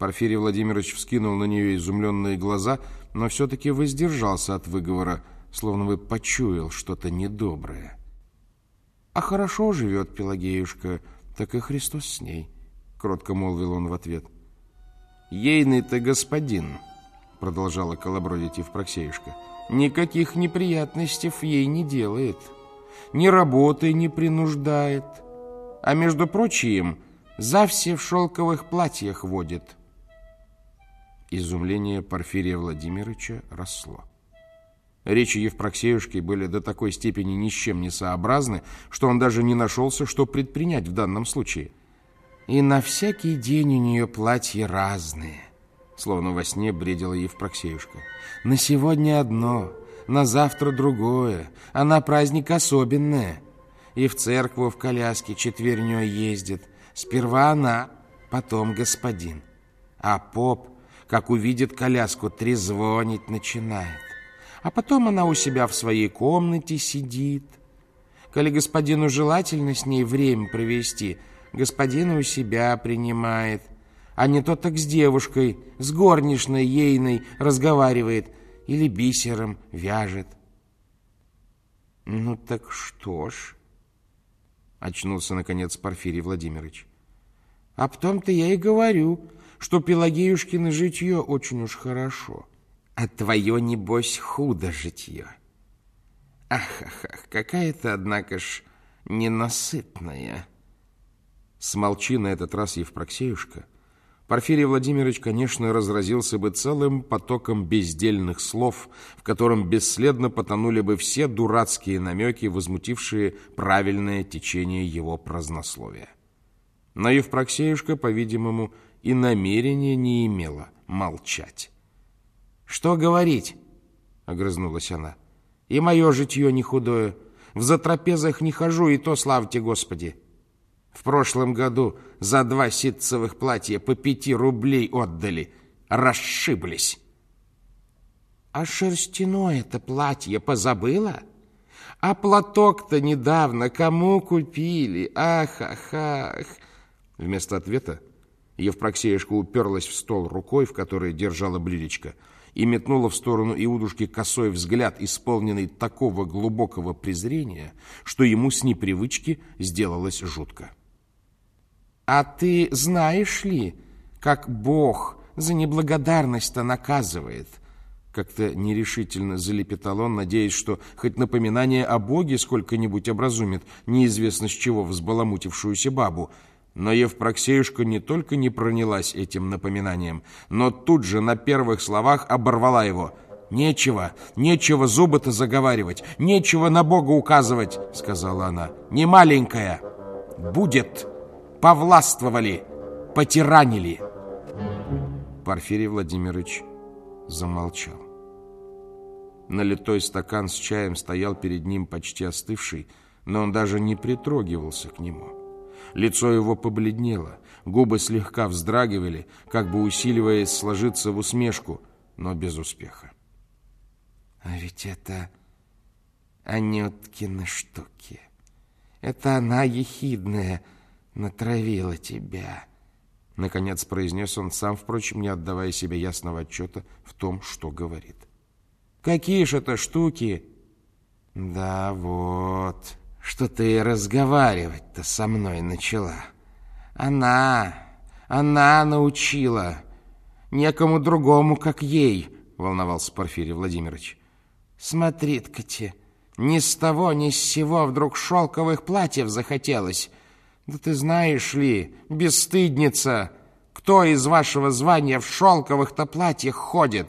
Порфирий Владимирович вскинул на нее изумленные глаза, но все-таки воздержался от выговора, словно бы почуял что-то недоброе. «А хорошо живет Пелагеюшка, так и Христос с ней», — кротко молвил он в ответ. «Ейный ты господин», — продолжала колобродить Евпроксеюшка, — «никаких неприятностей ей не делает, ни работы не принуждает, а, между прочим, за все в шелковых платьях водит». Изумление Порфирия Владимировича росло. Речи Евпроксеюшки были до такой степени ни с чем не сообразны, что он даже не нашелся, что предпринять в данном случае. И на всякий день у нее платья разные, словно во сне бредила Евпроксеюшка. На сегодня одно, на завтра другое, а на праздник особенное. И в церкву в коляске четвернёй ездит. Сперва она, потом господин. А поп как увидит коляску, трезвонить начинает. А потом она у себя в своей комнате сидит. Коли господину желательно с ней время провести, господина у себя принимает, а не то так с девушкой, с горничной ейной разговаривает или бисером вяжет. Ну так что ж, очнулся наконец Порфирий Владимирович. А потом-то я и говорю, что Пелагеюшкино житье очень уж хорошо, а твое, небось, худо житье. Ах, ах, ах, какая-то, однако ж, ненасытная. Смолчи на этот раз, Евпроксеюшка. Порфирий Владимирович, конечно, разразился бы целым потоком бездельных слов, в котором бесследно потонули бы все дурацкие намеки, возмутившие правильное течение его празднословия. Но Евпроксеюшка, по-видимому, и намерения не имела молчать. «Что говорить?» — огрызнулась она. «И мое житье не худое. В затрапезах не хожу, и то славьте Господи. В прошлом году за два ситцевых платья по пяти рублей отдали. Расшиблись». «А шерстяное-то платье позабыла?» А платок-то недавно кому купили? Ах, ах, ах!» Вместо ответа Евпроксеюшка уперлась в стол рукой, в которой держала блюдечко, и метнула в сторону Иудушки косой взгляд, исполненный такого глубокого презрения, что ему с непривычки сделалось жутко. «А ты знаешь ли, как Бог за неблагодарность-то наказывает?» Как-то нерешительно залепетал он, надеясь, что хоть напоминание о Боге сколько-нибудь образумит неизвестно с чего взбаламутившуюся бабу – но Евпроксеюшка не только не пронялась этим напоминанием, но тут же на первых словах оборвала его. «Нечего, нечего зубы-то заговаривать, нечего на Бога указывать», — сказала она. «Не маленькая. Будет. Повластвовали, потиранили». Порфирий Владимирович замолчал. Налитой стакан с чаем стоял перед ним почти остывший, но он даже не притрогивался к нему. Лицо его побледнело, губы слегка вздрагивали, как бы усиливаясь сложиться в усмешку, но без успеха. «А ведь это Анюткины штуки. Это она, ехидная, натравила тебя». Наконец произнес он сам, впрочем, не отдавая себе ясного отчета в том, что говорит. «Какие же это штуки?» «Да вот...» что ты разговаривать-то со мной начала. Она, она научила. Некому другому, как ей, волновался Порфирий Владимирович. Смотри-ка те, ни с того, ни с сего вдруг шелковых платьев захотелось. Да ты знаешь ли, бесстыдница, кто из вашего звания в шелковых-то платьях ходит?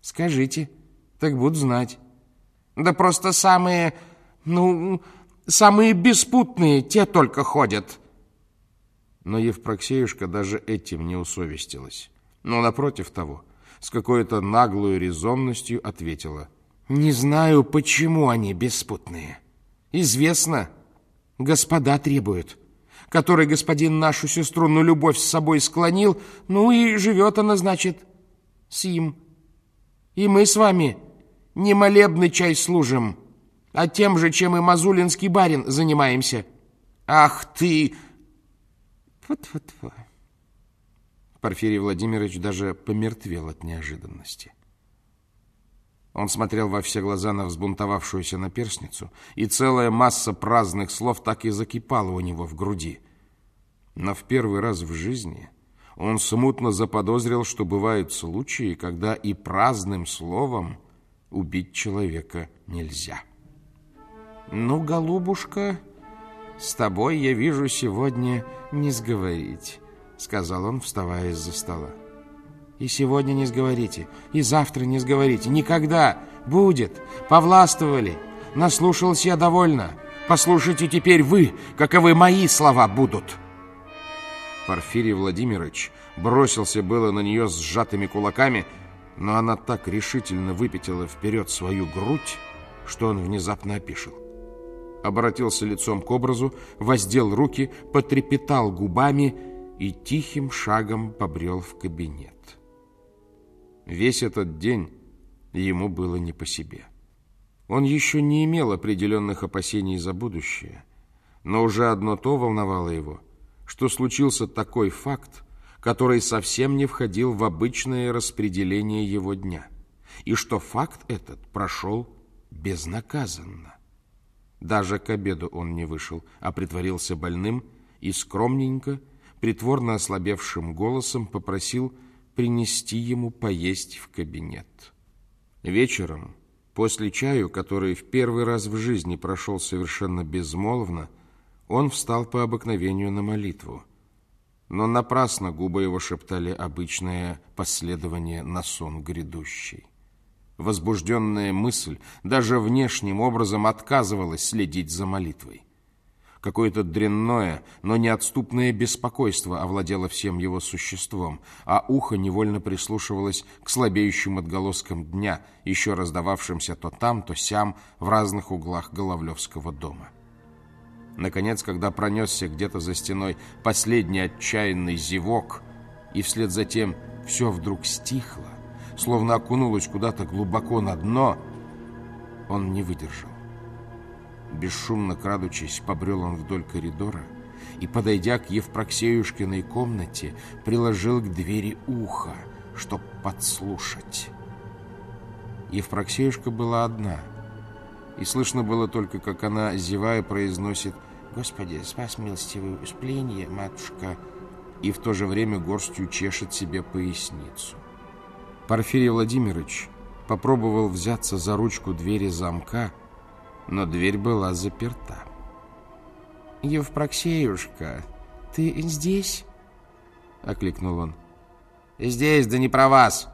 Скажите, так буду знать. Да просто самые, ну, Самые беспутные, те только ходят. Но Евпроксеюшка даже этим не усовестилась. Но напротив того, с какой-то наглой резонностью ответила. Не знаю, почему они беспутные. Известно, господа требуют. Который господин нашу сестру на любовь с собой склонил, ну и живет она, значит, с им. И мы с вами не молебный чай служим, а тем же, чем и мазулинский барин, занимаемся. Ах ты! Вот-вот-вот. Порфирий Владимирович даже помертвел от неожиданности. Он смотрел во все глаза на взбунтовавшуюся наперсницу, и целая масса праздных слов так и закипала у него в груди. Но в первый раз в жизни он смутно заподозрил, что бывают случаи, когда и праздным словом убить человека нельзя. «Ну, голубушка, с тобой я вижу сегодня не сговорить», — сказал он, вставая из-за стола. «И сегодня не сговорите, и завтра не сговорите, никогда будет, повластвовали, наслушался я довольно. Послушайте теперь вы, каковы мои слова будут». Порфирий Владимирович бросился было на нее с сжатыми кулаками, но она так решительно выпятила вперед свою грудь, что он внезапно опишел. Обратился лицом к образу, воздел руки, потрепетал губами и тихим шагом побрел в кабинет. Весь этот день ему было не по себе. Он еще не имел определенных опасений за будущее, но уже одно то волновало его, что случился такой факт, который совсем не входил в обычное распределение его дня, и что факт этот прошел безнаказанно. Даже к обеду он не вышел, а притворился больным и скромненько, притворно ослабевшим голосом попросил принести ему поесть в кабинет. Вечером, после чаю, который в первый раз в жизни прошел совершенно безмолвно, он встал по обыкновению на молитву. Но напрасно губы его шептали обычное последование на сон грядущий. Возбужденная мысль даже внешним образом отказывалась следить за молитвой. Какое-то дрянное, но неотступное беспокойство овладело всем его существом, а ухо невольно прислушивалось к слабеющим отголоскам дня, еще раздававшимся то там, то сям в разных углах Головлевского дома. Наконец, когда пронесся где-то за стеной последний отчаянный зевок, и вслед за тем все вдруг стихло, словно окунулось куда-то глубоко на дно, он не выдержал. Бесшумно крадучись, побрел он вдоль коридора и, подойдя к Евпроксеюшкиной комнате, приложил к двери ухо, чтоб подслушать. Евпроксеюшка была одна, и слышно было только, как она, зевая, произносит «Господи, спас милостивый успленье, матушка!» и в то же время горстью чешет себе поясницу. Порфирий Владимирович попробовал взяться за ручку двери замка, но дверь была заперта. «Евпроксеюшка, ты здесь?» — окликнул он. «Здесь, да не про вас!»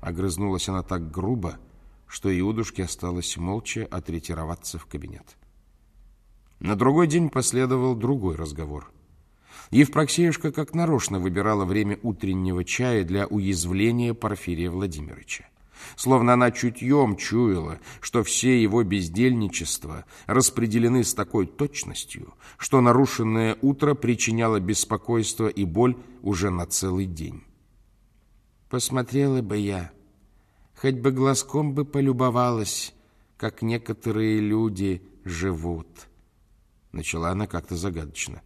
Огрызнулась она так грубо, что Иудушке осталось молча отретироваться в кабинет. На другой день последовал другой разговор. Евпроксеюшка как нарочно выбирала время утреннего чая для уязвления Порфирия Владимировича. Словно она чутьем чуяла, что все его бездельничества распределены с такой точностью, что нарушенное утро причиняло беспокойство и боль уже на целый день. «Посмотрела бы я, хоть бы глазком бы полюбовалась, как некоторые люди живут», Начала она как-то загадочно.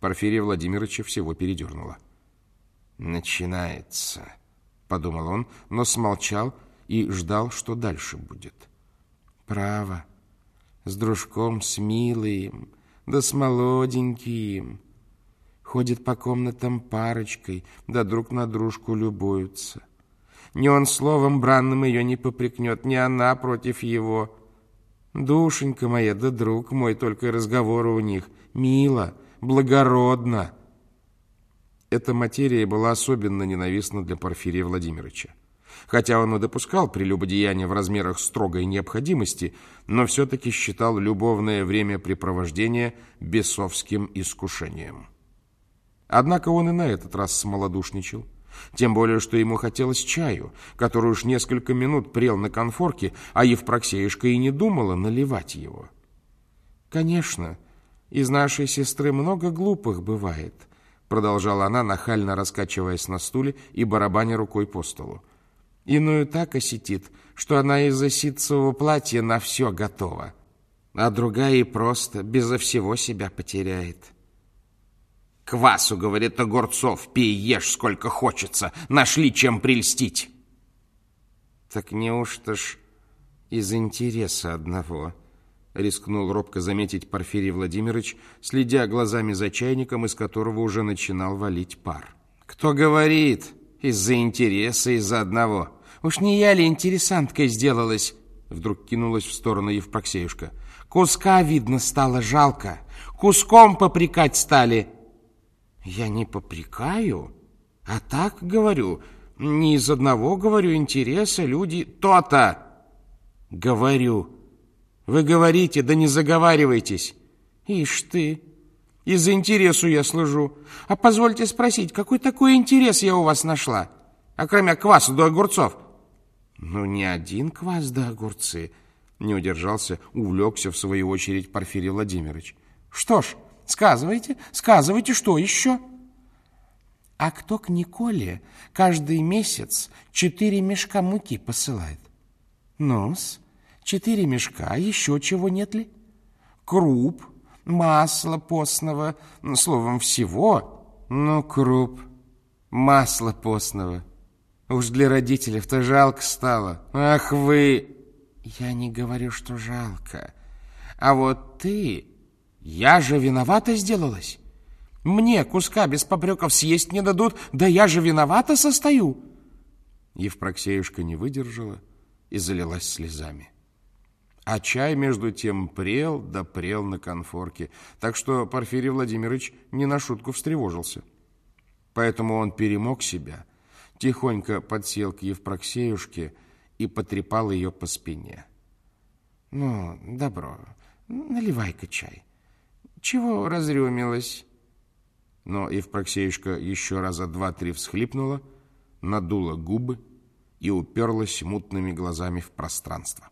Порфирия Владимировича всего передернула. «Начинается», — подумал он, но смолчал и ждал, что дальше будет. «Право, с дружком, с милым, да с молоденьким. Ходит по комнатам парочкой, да друг на дружку любуются. Ни он словом бранным ее не попрекнет, ни она против его». Душенька моя, да друг мой, только разговоры у них. Мило, благородно. Эта материя была особенно ненавистна для Порфирия Владимировича. Хотя он и допускал прелюбодеяние в размерах строгой необходимости, но все-таки считал любовное времяпрепровождение бесовским искушением. Однако он и на этот раз смолодушничал. Тем более, что ему хотелось чаю, который уж несколько минут прел на конфорке, а Евпроксеюшка и не думала наливать его. «Конечно, из нашей сестры много глупых бывает», продолжала она, нахально раскачиваясь на стуле и барабаня рукой по столу. «Иную так осетит, что она из-за ситцевого платья на все готова, а другая и просто безо всего себя потеряет». Квасу, говорит, огурцов, пей, ешь сколько хочется. Нашли чем прельстить. Так неужто ж из интереса одного, рискнул робко заметить Порфирий Владимирович, следя глазами за чайником, из которого уже начинал валить пар. Кто говорит, из-за интереса, из-за одного? Уж не я ли интересанткой сделалась? Вдруг кинулась в сторону Евпроксеюшка. Куска, видно, стало жалко. Куском попрекать стали. Я не попрекаю, а так говорю. Не из одного, говорю, интереса люди... То-то! Говорю. Вы говорите, да не заговаривайтесь. Ишь ты, из интересу я служу. А позвольте спросить, какой такой интерес я у вас нашла? А кроме кваса до огурцов? Ну, не один квас да огурцы. Не удержался, увлекся в свою очередь Порфирий Владимирович. Что ж, сказывайте, сказывайте, что еще? А кто к Николе каждый месяц четыре мешка муки посылает? Ну-с, четыре мешка, еще чего нет ли? Круп, масло постного, словом, всего. Ну, круп, масло постного. Уж для родителей-то жалко стало. Ах вы! Я не говорю, что жалко. А вот ты... Я же виновата сделалась. Мне куска без попреков съесть не дадут, да я же виновата состою. Евпроксеюшка не выдержала и залилась слезами. А чай, между тем, прел да прел на конфорке, так что Порфирий Владимирович не на шутку встревожился. Поэтому он перемог себя, тихонько подсел к Евпроксеюшке и потрепал ее по спине. «Ну, добро, наливай-ка чай. Чего разрюмилась?» Но Евпроксеюшка еще раза два-три всхлипнула, надула губы и уперлась мутными глазами в пространство.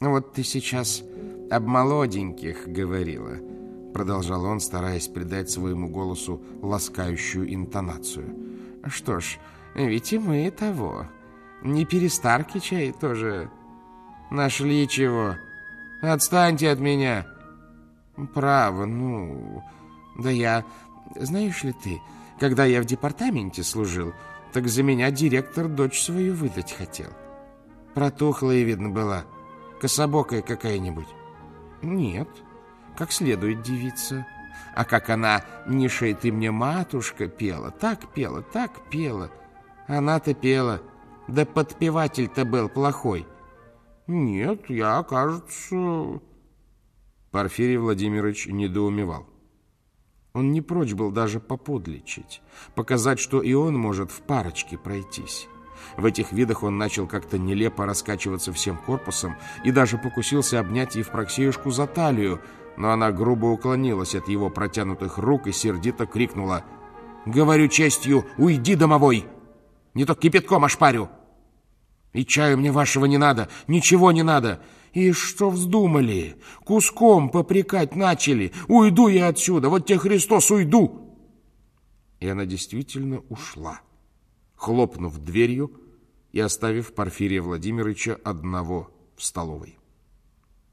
«Вот ты сейчас об молоденьких говорила», — продолжал он, стараясь придать своему голосу ласкающую интонацию. «Что ж, ведь и мы того. Не перестарки чай тоже нашли чего. Отстаньте от меня!» «Право, ну...» Да я... Знаешь ли ты, когда я в департаменте служил, так за меня директор дочь свою выдать хотел. Протухлая, видно, была. Кособокая какая-нибудь. Нет, как следует девица. А как она «Нишей ты мне, матушка» пела, так пела, так пела. Она-то пела, да подпеватель-то был плохой. Нет, я, кажется... Порфирий Владимирович недоумевал. Он не прочь был даже поподличить, показать, что и он может в парочке пройтись. В этих видах он начал как-то нелепо раскачиваться всем корпусом и даже покусился обнять Евпроксеюшку за талию, но она грубо уклонилась от его протянутых рук и сердито крикнула «Говорю честью, уйди, домовой! Не то кипятком ошпарю! И чаю мне вашего не надо, ничего не надо!» И что вздумали? Куском попрекать начали. Уйду я отсюда, вот тебе Христос, уйду!» И она действительно ушла, хлопнув дверью и оставив Порфирия Владимировича одного в столовой.